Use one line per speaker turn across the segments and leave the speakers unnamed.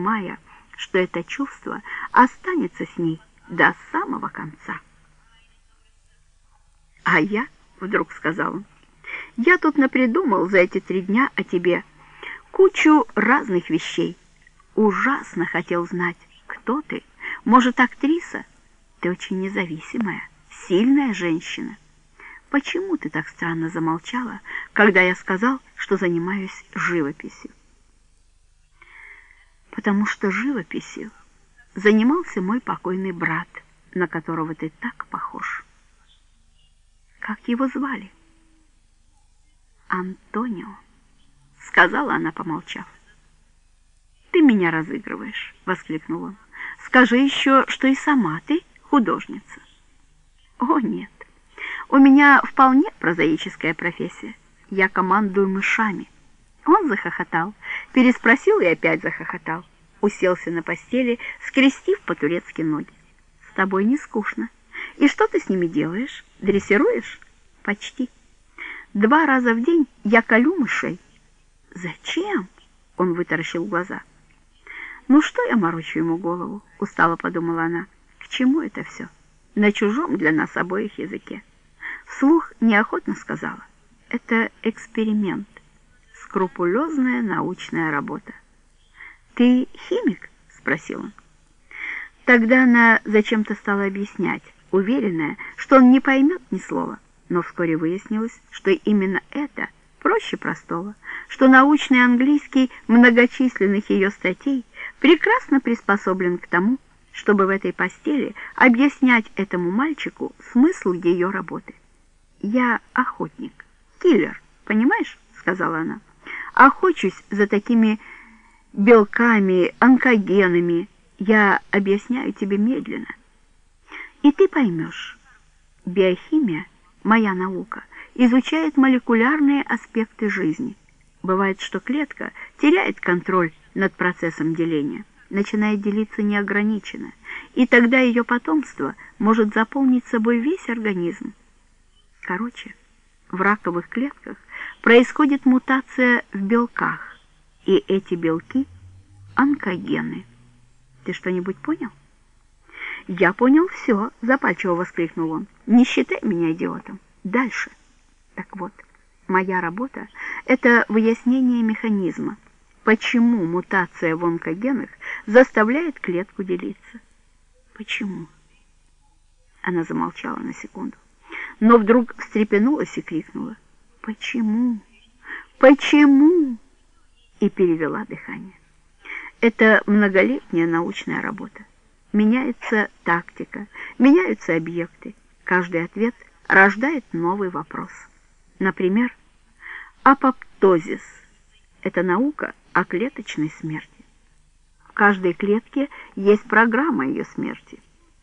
понимая, что это чувство останется с ней до самого конца. «А я», — вдруг сказал он, — «я тут напридумал за эти три дня о тебе кучу разных вещей. Ужасно хотел знать, кто ты. Может, актриса? Ты очень независимая, сильная женщина. Почему ты так странно замолчала, когда я сказал, что занимаюсь живописью?» «Потому что живописью занимался мой покойный брат, на которого ты так похож». Как его звали? Антонио, сказала она, помолчав. Ты меня разыгрываешь, воскликнул он. Скажи еще, что и сама ты художница. О, нет, у меня вполне прозаическая профессия. Я командую мышами. Захохотал, переспросил и опять захохотал. Уселся на постели, скрестив по-турецки ноги. С тобой не скучно. И что ты с ними делаешь? Дрессируешь? Почти. Два раза в день я колю мышей. Зачем? Он вытаращил глаза. Ну что я морочу ему голову? Устало подумала она. К чему это все? На чужом для нас обоих языке. Вслух неохотно сказала. Это эксперимент. Скрупулезная научная работа. «Ты химик?» — спросил он. Тогда она зачем-то стала объяснять уверенная, что он не поймет ни слова. Но вскоре выяснилось, что именно это проще простого, что научный английский многочисленных ее статей прекрасно приспособлен к тому, чтобы в этой постели объяснять этому мальчику смысл ее работы. «Я охотник, киллер, понимаешь?» — сказала она. «Охочусь за такими белками, онкогенами. Я объясняю тебе медленно. И ты поймешь, биохимия, моя наука, изучает молекулярные аспекты жизни. Бывает, что клетка теряет контроль над процессом деления, начинает делиться неограниченно, и тогда ее потомство может заполнить собой весь организм. Короче, в раковых клетках происходит мутация в белках, и эти белки – онкогены. Ты что-нибудь понял? «Я понял все», — запальчиво воскликнул он. «Не считай меня идиотом. Дальше». Так вот, моя работа — это выяснение механизма. Почему мутация в онкогенах заставляет клетку делиться? Почему? Она замолчала на секунду, но вдруг встрепенулась и крикнула. «Почему? Почему?» и перевела дыхание. Это многолетняя научная работа. Меняется тактика, меняются объекты. Каждый ответ рождает новый вопрос. Например, апоптозис – это наука о клеточной смерти. В каждой клетке есть программа ее смерти.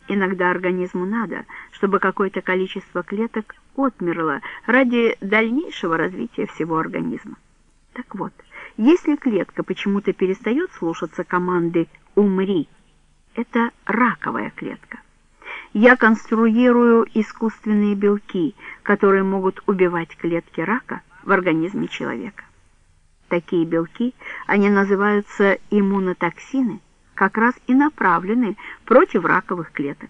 Иногда организму надо, чтобы какое-то количество клеток отмерло ради дальнейшего развития всего организма. Так вот, если клетка почему-то перестает слушаться команды «умри», это раковая клетка. Я конструирую искусственные белки, которые могут убивать клетки рака в организме человека. Такие белки, они называются иммунотоксины, как раз и направлены против раковых клеток.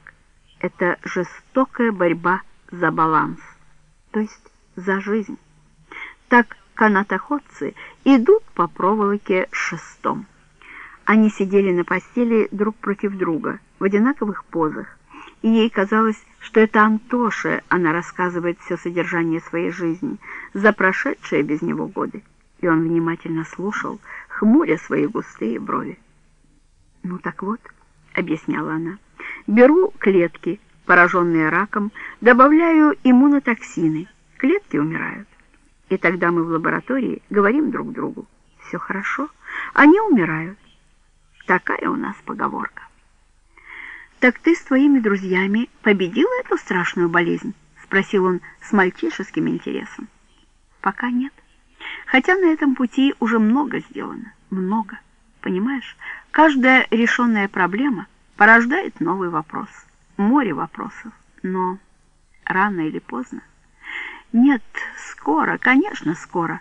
Это жестокая борьба за баланс, то есть за жизнь. Так канатоходцы идут по проволоке шестом. Они сидели на постели друг против друга, в одинаковых позах, и ей казалось, что это Антоше она рассказывает все содержание своей жизни за прошедшие без него годы. И он внимательно слушал, хмуря свои густые брови. «Ну так вот», — объясняла она, — «беру клетки, пораженные раком, добавляю иммунотоксины, клетки умирают. И тогда мы в лаборатории говорим друг другу, все хорошо, они умирают. Такая у нас поговорка. «Так ты с твоими друзьями победила эту страшную болезнь?» — спросил он с мальчишеским интересом. «Пока нет. Хотя на этом пути уже много сделано. Много. Понимаешь, каждая решенная проблема порождает новый вопрос. Море вопросов. Но рано или поздно... Нет, скоро, конечно, скоро.